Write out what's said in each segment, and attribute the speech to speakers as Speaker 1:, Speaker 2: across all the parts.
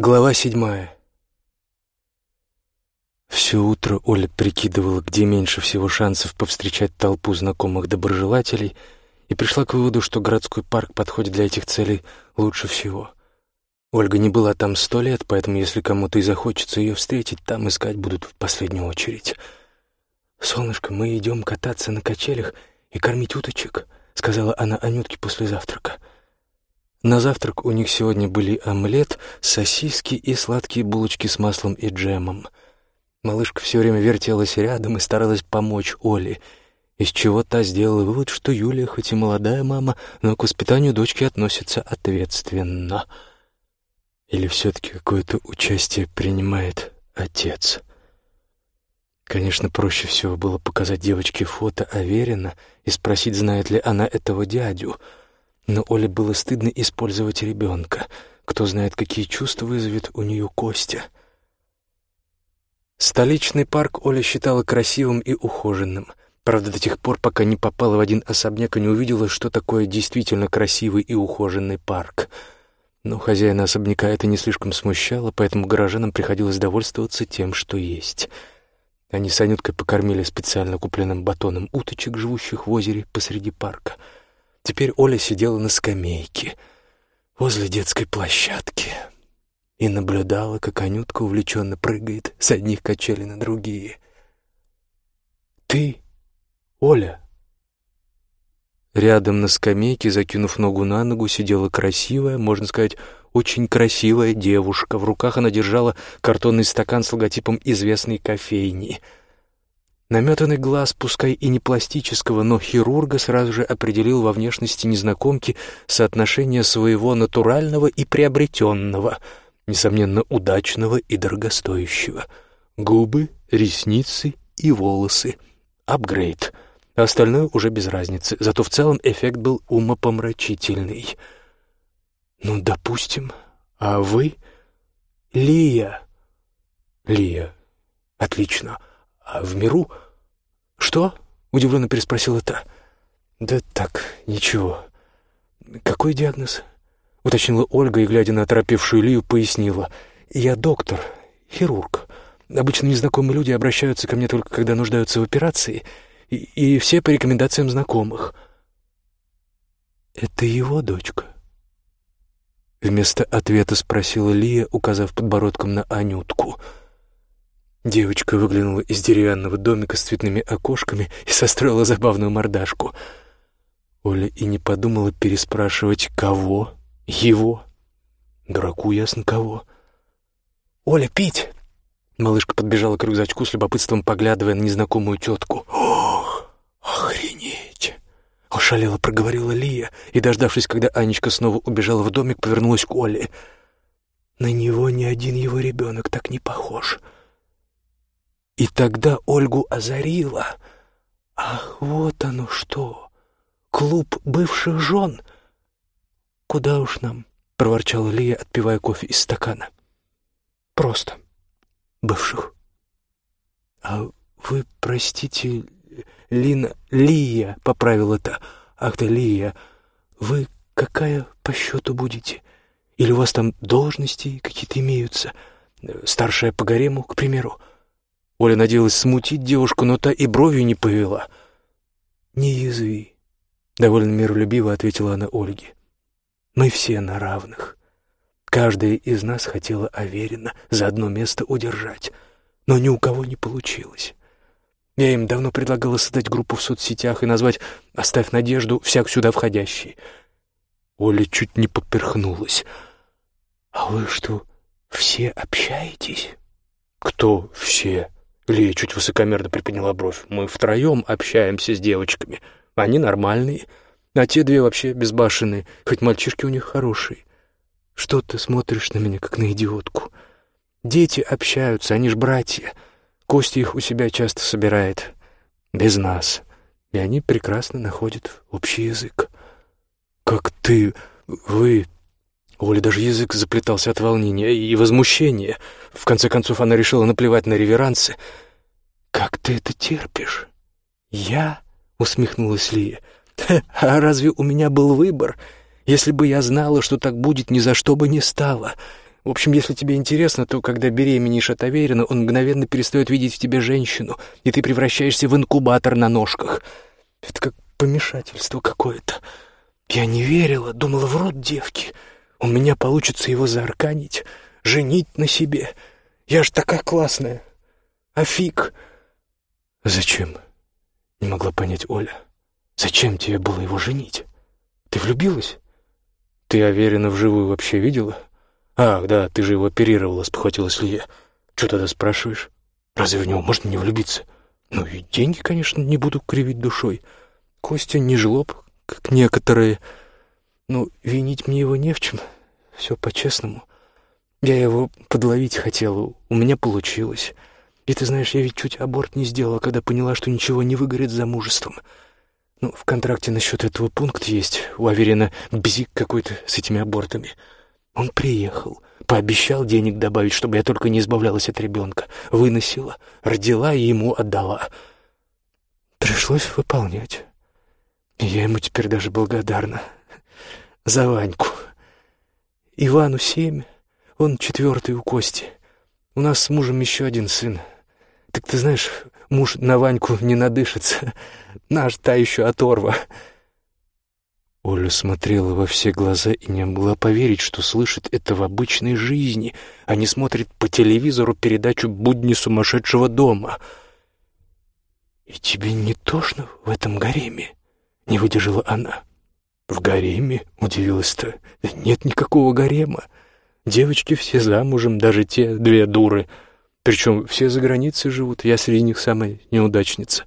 Speaker 1: Глава седьмая. Все утро Оля прикидывала, где меньше всего шансов повстречать толпу знакомых доброжелателей, и пришла к выводу, что городской парк подходит для этих целей лучше всего. Ольга не была там сто лет, поэтому если кому-то и захочется ее встретить, там искать будут в последнюю очередь. «Солнышко, мы идем кататься на качелях и кормить уточек», — сказала она Анютке после завтрака. На завтрак у них сегодня были омлет, сосиски и сладкие булочки с маслом и джемом. Малышка все время вертелась рядом и старалась помочь Оле, из чего та сделала вывод, что Юлия, хоть и молодая мама, но к воспитанию дочки относится ответственно. Или все-таки какое-то участие принимает отец? Конечно, проще всего было показать девочке фото Аверина и спросить, знает ли она этого дядю — но Оле было стыдно использовать ребенка. Кто знает, какие чувства вызовет у нее Костя. Столичный парк Оля считала красивым и ухоженным. Правда, до тех пор, пока не попала в один особняк и не увидела, что такое действительно красивый и ухоженный парк. Но хозяина особняка это не слишком смущало, поэтому горожанам приходилось довольствоваться тем, что есть. Они с Анюткой покормили специально купленным батоном уточек, живущих в озере посреди парка — Теперь Оля сидела на скамейке возле детской площадки и наблюдала, как Анютка увлеченно прыгает с одних качелей на другие. «Ты, Оля?» Рядом на скамейке, закинув ногу на ногу, сидела красивая, можно сказать, очень красивая девушка. В руках она держала картонный стакан с логотипом известной кофейни — Наметанный глаз, пускай и не пластического, но хирурга сразу же определил во внешности незнакомки соотношение своего натурального и приобретенного, несомненно, удачного и дорогостоящего. Губы, ресницы и волосы. Апгрейд. А остальное уже без разницы, зато в целом эффект был умопомрачительный. «Ну, допустим. А вы?» «Лия». «Лия. Отлично. А в миру...» «Что?» — удивленно переспросила та. «Да так, ничего. Какой диагноз?» — уточнила Ольга и, глядя на оторопевшую Лию, пояснила. «Я доктор, хирург. Обычно незнакомые люди обращаются ко мне только когда нуждаются в операции, и, и все по рекомендациям знакомых». «Это его дочка?» Вместо ответа спросила Лия, указав подбородком на Анютку — Девочка выглянула из деревянного домика с цветными окошками и состроила забавную мордашку. Оля и не подумала переспрашивать «кого?» «Его?» Дураку ясно кого. «Оля, пить!» Малышка подбежала к рюкзачку с любопытством, поглядывая на незнакомую тетку. «Ох, охренеть!» Ошалела проговорила Лия и, дождавшись, когда Анечка снова убежала в домик, повернулась к Оле. «На него ни один его ребенок так не похож!» И тогда Ольгу озарило. Ах, вот оно что! Клуб бывших жен! Куда уж нам? — проворчала Лия, отпивая кофе из стакана. Просто бывших. А вы, простите, Лина... Лия, — поправила та. Ах да, Лия, вы какая по счету будете? Или у вас там должности какие-то имеются? Старшая по гарему, к примеру? Оля надеялась смутить девушку, но та и бровью не повела. «Не язви», — довольно миролюбиво ответила она Ольге. «Мы все на равных. Каждая из нас хотела Аверина за одно место удержать, но ни у кого не получилось. Я им давно предлагала создать группу в соцсетях и назвать «Оставь надежду, всяк сюда входящий». Оля чуть не поперхнулась. «А вы что, все общаетесь?» «Кто все?» Лия чуть высокомерно приподняла бровь. «Мы втроем общаемся с девочками. Они нормальные, а те две вообще безбашенные, хоть мальчишки у них хорошие. Что ты смотришь на меня, как на идиотку? Дети общаются, они ж братья. Костя их у себя часто собирает. Без нас. И они прекрасно находят общий язык. Как ты... вы... Оля даже язык заплетался от волнения и возмущения. В конце концов, она решила наплевать на реверансы. «Как ты это терпишь?» «Я?» — усмехнулась Лия. «А разве у меня был выбор? Если бы я знала, что так будет, ни за что бы не стала. В общем, если тебе интересно, то когда беременеешь от Аверина, он мгновенно перестает видеть в тебе женщину, и ты превращаешься в инкубатор на ножках. Это как помешательство какое-то. Я не верила, думала, врут девки. У меня получится его заарканить, женить на себе. Я ж такая классная. А фиг... Зачем? Не могла понять Оля. Зачем тебе было его женить? Ты влюбилась? Ты Аверина вживую вообще видела? Ах, да, ты же его оперировала, спохватилась Лия. Что тогда спрашиваешь? Разве в него можно не влюбиться? Ну и деньги, конечно, не буду кривить душой. Костя не жлоб, как некоторые. Ну, винить мне его не в чем. Все по-честному. Я его подловить хотела, у меня получилось. И ты знаешь, я ведь чуть аборт не сделала, когда поняла, что ничего не выгорит замужеством. Ну, в контракте насчет этого пункт есть. У Аверина бзик какой-то с этими абортами. Он приехал, пообещал денег добавить, чтобы я только не избавлялась от ребенка. Выносила, родила и ему отдала. Пришлось выполнять. Я ему теперь даже благодарна. За Ваньку. Ивану семь, он четвертый у Кости. У нас с мужем еще один сын. Так ты знаешь, муж на Ваньку не надышится. Наш та еще оторва. Оля смотрела во все глаза и не могла поверить, что слышит это в обычной жизни, а не смотрит по телевизору передачу «Будни сумасшедшего дома». «И тебе не тошно в этом гареме?» Не выдержала она. «В гареме?» — удивилась-то. «Нет никакого гарема. Девочки все замужем, даже те две дуры. Причем все за границей живут, я среди них самая неудачница.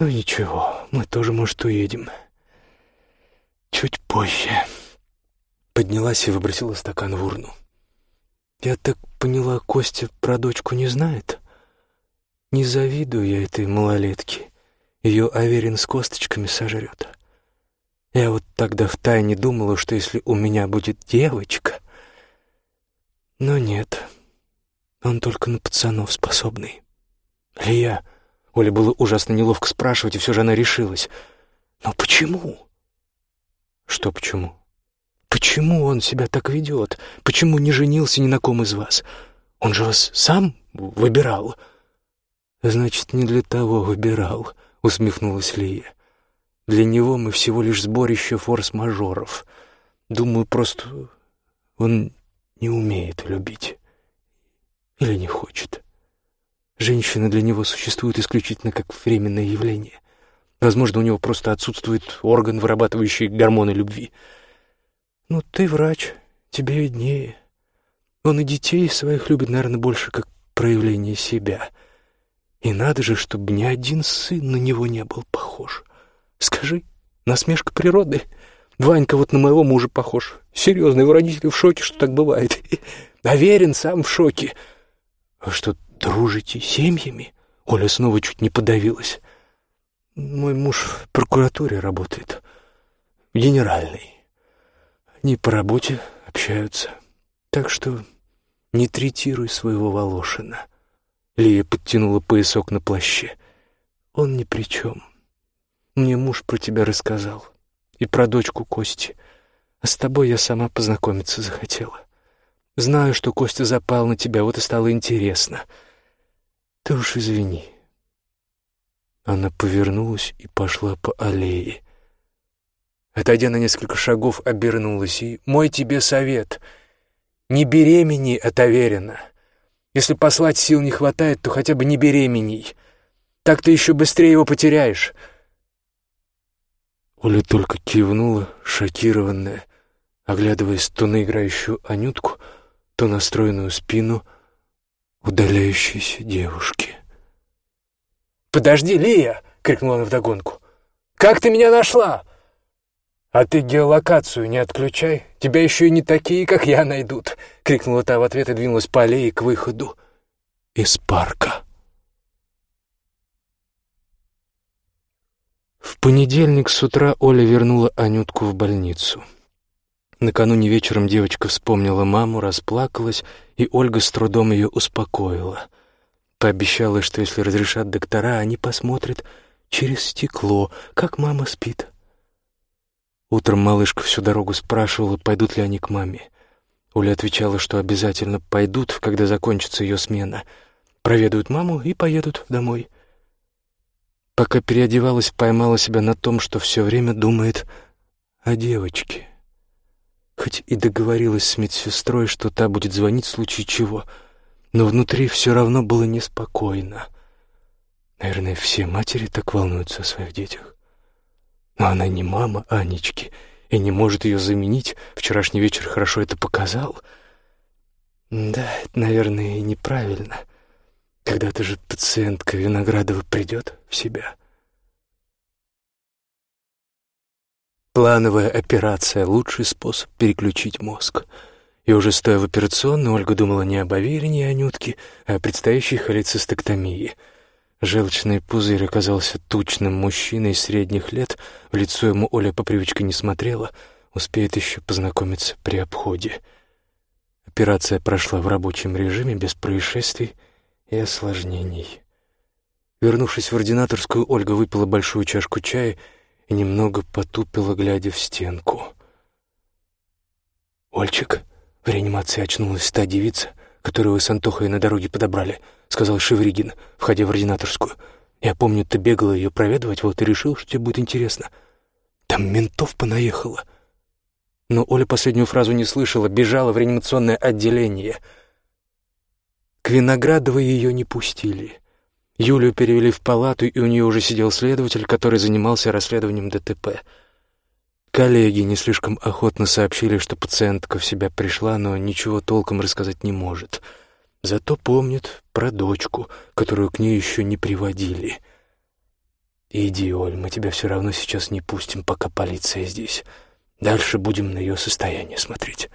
Speaker 1: Ну ничего, мы тоже, может, уедем. Чуть позже». Поднялась и выбросила стакан в урну. «Я так поняла, Костя про дочку не знает? Не завидую я этой малолетке». Ее Аверин с косточками сожрет. Я вот тогда втайне думала, что если у меня будет девочка... Но нет, он только на пацанов способный. Лия... Оле было ужасно неловко спрашивать, и все же она решилась. «Но почему?» «Что почему?» «Почему он себя так ведет? Почему не женился ни на ком из вас? Он же вас сам выбирал». «Значит, не для того выбирал», усмехнулась Лия. Для него мы всего лишь сборище форс-мажоров. Думаю, просто он не умеет любить. Или не хочет. Женщина для него существует исключительно как временное явление. Возможно, у него просто отсутствует орган, вырабатывающий гормоны любви. Ну, ты врач, тебе виднее. Он и детей своих любит, наверное, больше как проявление себя — и надо же, чтобы ни один сын на него не был похож. Скажи, насмешка природы. Ванька вот на моего мужа похож. Серьезно, его родители в шоке, что так бывает. Аверин сам в шоке. Вы что, дружите семьями? Оля снова чуть не подавилась. Мой муж в прокуратуре работает. В генеральной. Они по работе общаются. Так что не третируй своего Волошина. Лия подтянула поясок на плаще. «Он ни при чем. Мне муж про тебя рассказал. И про дочку Кости. А с тобой я сама познакомиться захотела. Знаю, что Костя запал на тебя, вот и стало интересно. Ты уж извини». Она повернулась и пошла по аллее. Отойдя на несколько шагов, обернулась и «Мой тебе совет. Не беремени от Аверина». Если послать сил не хватает, то хотя бы не беременей. Так ты еще быстрее его потеряешь». Оля только кивнула, шокированная, оглядываясь то на играющую Анютку, то на стройную спину удаляющейся девушки.
Speaker 2: «Подожди, Лия!» — крикнула она вдогонку. «Как ты меня нашла?» «А ты геолокацию не отключай, тебя еще и не такие, как я, найдут!» — крикнула та в ответ и двинулась по аллее к выходу из парка. В понедельник с утра Оля вернула Анютку в больницу. Накануне вечером девочка вспомнила маму, расплакалась, и Ольга с трудом ее успокоила. Пообещала, что если разрешат доктора, они посмотрят через стекло, как мама спит. Утром малышка всю дорогу спрашивала, пойдут ли они к маме. Оля отвечала, что обязательно пойдут, когда закончится ее смена. Проведают маму и поедут домой. Пока переодевалась, поймала себя на том, что все время думает о девочке. Хоть и договорилась с медсестрой, что та будет звонить в случае чего, но внутри все равно было неспокойно. Наверное, все матери так волнуются о своих детях. Но она не мама Анечки — и не может ее заменить. Вчерашний вечер хорошо это показал. Да, это, наверное, неправильно. Когда-то же пациентка Виноградова придет в себя. Плановая операция — лучший способ переключить мозг. И уже стоя в операционной, Ольга думала не об Аверине и Анютке, а о предстоящей холецистектомии — Желчный пузырь оказался тучным мужчиной средних лет, в лицо ему Оля по привычке не смотрела, успеет еще познакомиться при обходе. Операция прошла в рабочем режиме, без происшествий и осложнений. Вернувшись в ординаторскую, Ольга выпила большую чашку чая и немного потупила, глядя в стенку. «Ольчик?» — в реанимации очнулась та девица, которую вы с Антохой на дороге подобрали —— сказал Шевригин, входя в ординаторскую. «Я помню, ты бегала ее проведывать, вот и решил, что тебе будет интересно. Там ментов понаехало». Но Оля последнюю фразу не слышала, бежала в реанимационное отделение. К Виноградовой ее не пустили. Юлю перевели в палату, и у нее уже сидел следователь, который занимался расследованием ДТП. Коллеги не слишком охотно сообщили, что пациентка в себя пришла, но ничего толком рассказать не может — Зато помнит про дочку, которую к ней еще не приводили. «Иди, Оль, мы тебя все равно сейчас не пустим, пока полиция здесь. Дальше будем на ее состояние смотреть.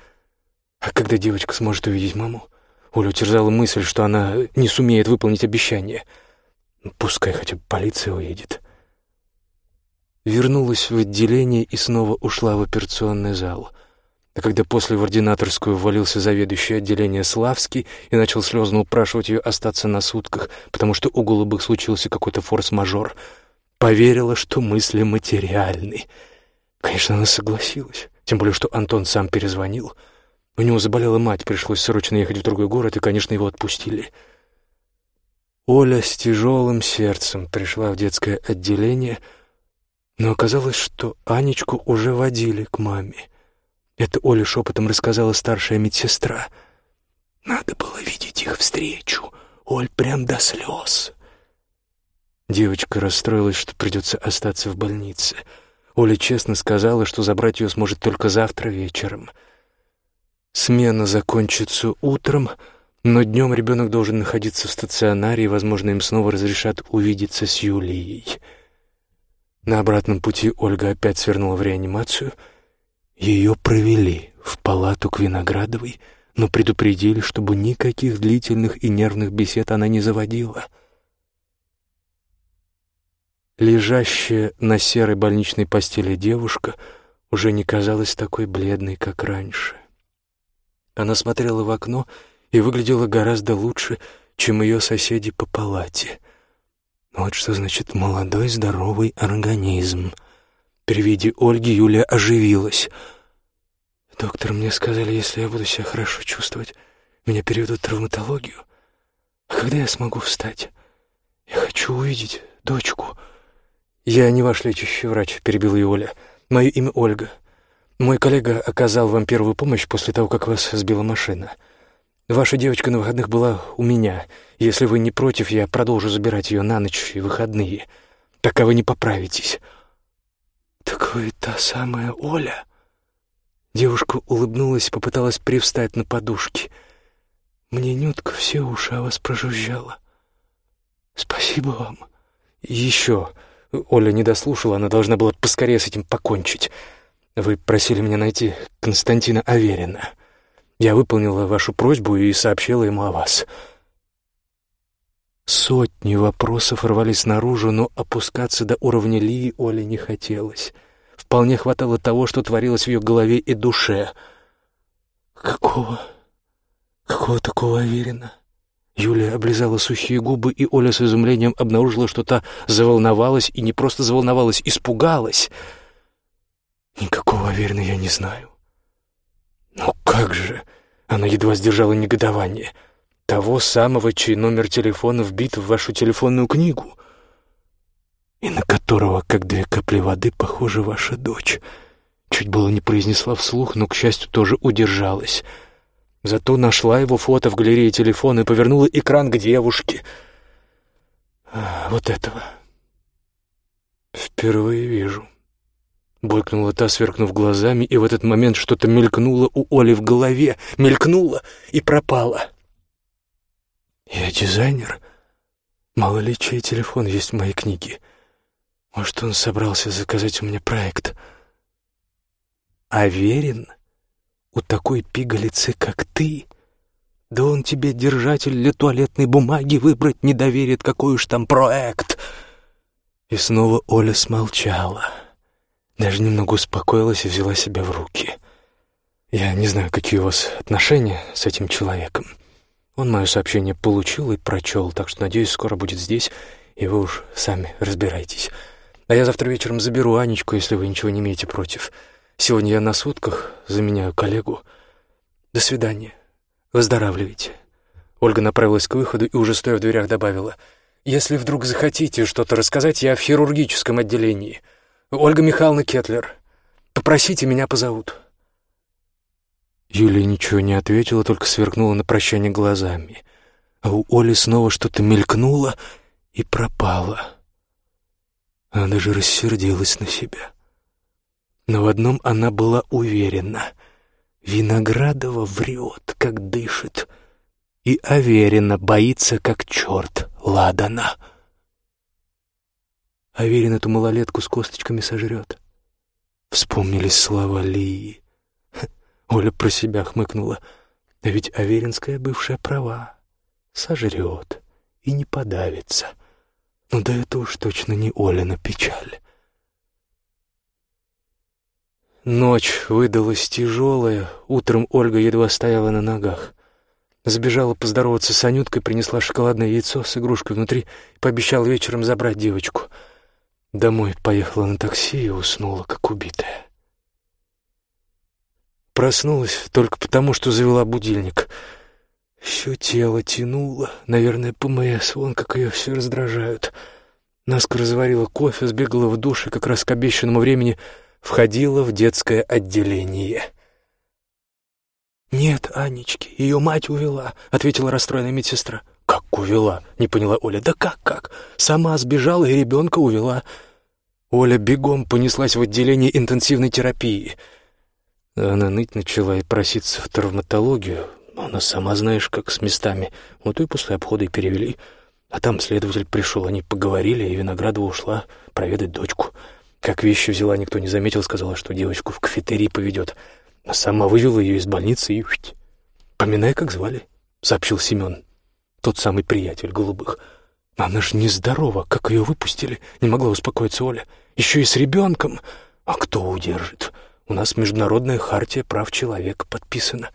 Speaker 2: А когда девочка сможет увидеть маму?» Оля терзала мысль, что она не сумеет выполнить обещание. «Пускай хотя бы полиция уедет». Вернулась в отделение и снова ушла в операционный зал — а когда после в ординаторскую ввалился заведующий отделение Славский и начал слезно упрашивать ее остаться на сутках, потому что у голубых случился какой-то форс-мажор, поверила, что мысли материальны. Конечно, она согласилась, тем более, что Антон сам перезвонил. У него заболела мать, пришлось срочно ехать в другой город, и, конечно, его отпустили. Оля с тяжелым сердцем пришла в детское отделение, но оказалось, что Анечку уже водили к маме. Это Оля шепотом рассказала старшая медсестра. «Надо было видеть их встречу. Оль прям до слез». Девочка расстроилась, что придется остаться в больнице. Оля честно сказала, что забрать ее сможет только завтра вечером. Смена закончится утром, но днем ребенок должен находиться в стационаре, и, возможно, им снова разрешат увидеться с Юлией. На обратном пути Ольга опять свернула в реанимацию — ее провели в палату к Виноградовой, но предупредили, чтобы никаких длительных и нервных бесед она не заводила. Лежащая на серой больничной постели девушка уже не казалась такой бледной, как раньше. Она смотрела в окно и выглядела гораздо лучше, чем ее соседи по палате. Вот что значит молодой здоровый организм — при виде Ольги Юлия оживилась. «Доктор, мне сказали, если я буду себя хорошо чувствовать, меня переведут в травматологию. А когда я смогу встать? Я хочу увидеть дочку». «Я не ваш лечащий врач», — перебила ее Оля. «Мое имя Ольга. Мой коллега оказал вам первую помощь после того, как вас сбила машина. Ваша девочка на выходных была у меня. Если вы не против, я продолжу забирать ее на ночь и выходные, пока вы не поправитесь». «Так вы та самая Оля?» Девушка улыбнулась, попыталась привстать на подушке. «Мне Нютка все уши о вас прожужжала. Спасибо вам». «Еще...» Оля не дослушала, она должна была поскорее с этим покончить. «Вы просили меня найти Константина Аверина. Я выполнила вашу просьбу и сообщила ему о вас». Сотни вопросов рвались наружу, но опускаться до уровня Лии Оле не хотелось. Вполне хватало того, что творилось в ее голове и душе. «Какого? Какого такого Аверина?» Юлия облизала сухие губы, и Оля с изумлением обнаружила, что та заволновалась, и не просто заволновалась, испугалась. «Никакого Аверина я не знаю». «Ну как же?» Она едва сдержала негодование. Того самого, чей номер телефона вбит в вашу телефонную книгу. И на которого, как две капли воды, похожа ваша дочь. Чуть было не произнесла вслух, но, к счастью, тоже удержалась. Зато нашла его фото в галерее телефона и повернула экран к девушке. А, вот этого. Впервые вижу. Бойкнула та, сверкнув глазами, и в этот момент что-то мелькнуло у Оли в голове, мелькнуло и пропало. «Я дизайнер. Мало ли чей телефон есть в моей книге. Может, он собрался заказать у меня проект?» «Аверин? У такой пигалицы, как ты?» Да он тебе, держатель для туалетной бумаги, выбрать не доверит, какой уж там проект. И снова Оля смолчала. Даже немного успокоилась и взяла себя в руки. Я не знаю, какие у вас отношения с этим человеком. Он мое сообщение получил и прочел, так что, надеюсь, скоро будет здесь, и вы уж сами разбирайтесь. А я завтра вечером заберу Анечку, если вы ничего не имеете против. Сегодня я на сутках, заменяю коллегу. До свидания. Выздоравливайте». Ольга направилась к выходу и, уже стоя в дверях, добавила. «Если вдруг захотите что-то рассказать, я в хирургическом отделении. Ольга Михайловна Кетлер. Попросите, меня позовут». Юлия ничего не ответила, только сверкнула на прощание глазами. А у Оли снова что-то мелькнуло и пропало. Она даже рассердилась на себя. Но в одном она была уверена — Виноградова врет, как дышит, и Аверина боится, как черт Ладана. Аверин эту малолетку с косточками сожрет. Вспомнились слова Лии. Оля про себя хмыкнула. А ведь Аверинская бывшая права. Сожрет и не подавится. Но да это уж точно не Олина печаль. Ночь выдалась тяжелая, утром Ольга едва стояла на ногах. Забежала поздороваться с Анюткой, принесла шоколадное яйцо с игрушкой внутри и пообещала вечером забрать девочку. Домой поехала на такси и уснула, как убитая. Проснулась только потому, что завела будильник. Все тело тянуло, наверное, ПМС, вон как ее все раздражают. Наскоро заварила кофе, сбегала в душ и как раз к обещанному времени — входила в детское отделение. «Нет, Анечки, ее мать увела», — ответила расстроенная медсестра. «Как увела?» — не поняла Оля. «Да как, как? Сама сбежала и ребенка увела». Оля бегом понеслась в отделение интенсивной терапии. Она ныть начала и проситься в травматологию. Она сама знаешь, как с местами. Вот и после обхода и перевели. А там следователь пришел, они поговорили, и Виноградова ушла проведать дочку. Как вещи взяла, никто не заметил, сказала, что девочку в кафетерий поведет. А сама вывела ее из больницы и... «Поминай, как звали», — сообщил Семен. Тот самый приятель голубых. «Она же нездорова, как ее выпустили?» — не могла успокоиться Оля. «Еще и с ребенком. А кто удержит? У нас международная хартия прав человека подписана.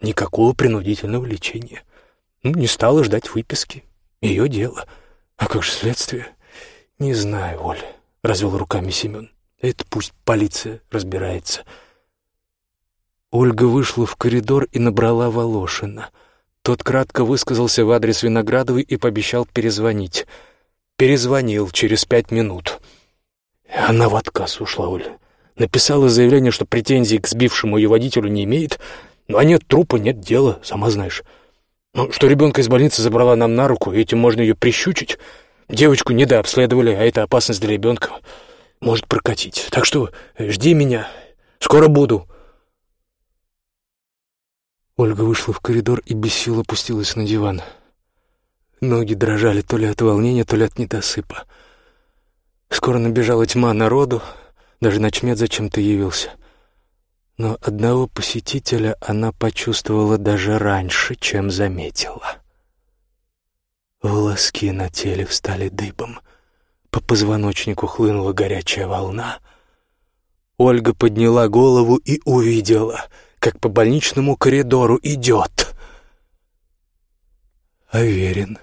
Speaker 2: Никакого принудительного лечения. Ну, не стала ждать выписки. Ее дело. А как же следствие? Не знаю, Оля». — развел руками Семен. «Это пусть полиция разбирается». Ольга вышла в коридор и набрала Волошина. Тот кратко высказался в адрес Виноградовой и пообещал перезвонить. Перезвонил через пять минут. Она в отказ ушла, Оля. Написала заявление, что претензий к сбившему ее водителю не имеет, но а нет трупа, нет дела, сама знаешь. Ну, что ребенка из больницы забрала нам на руку, и этим можно ее прищучить — Девочку недообследовали, а это опасность для ребенка. Может прокатить. Так что жди меня. Скоро буду. Ольга вышла в коридор и без сил опустилась на диван. Ноги дрожали то ли от волнения, то ли от недосыпа. Скоро набежала тьма народу, даже ночмед зачем-то явился. Но одного посетителя она почувствовала даже раньше, чем заметила. Волоски на теле встали дыбом. По позвоночнику хлынула горячая волна. Ольга подняла голову и увидела, как по больничному коридору идет. Аверин.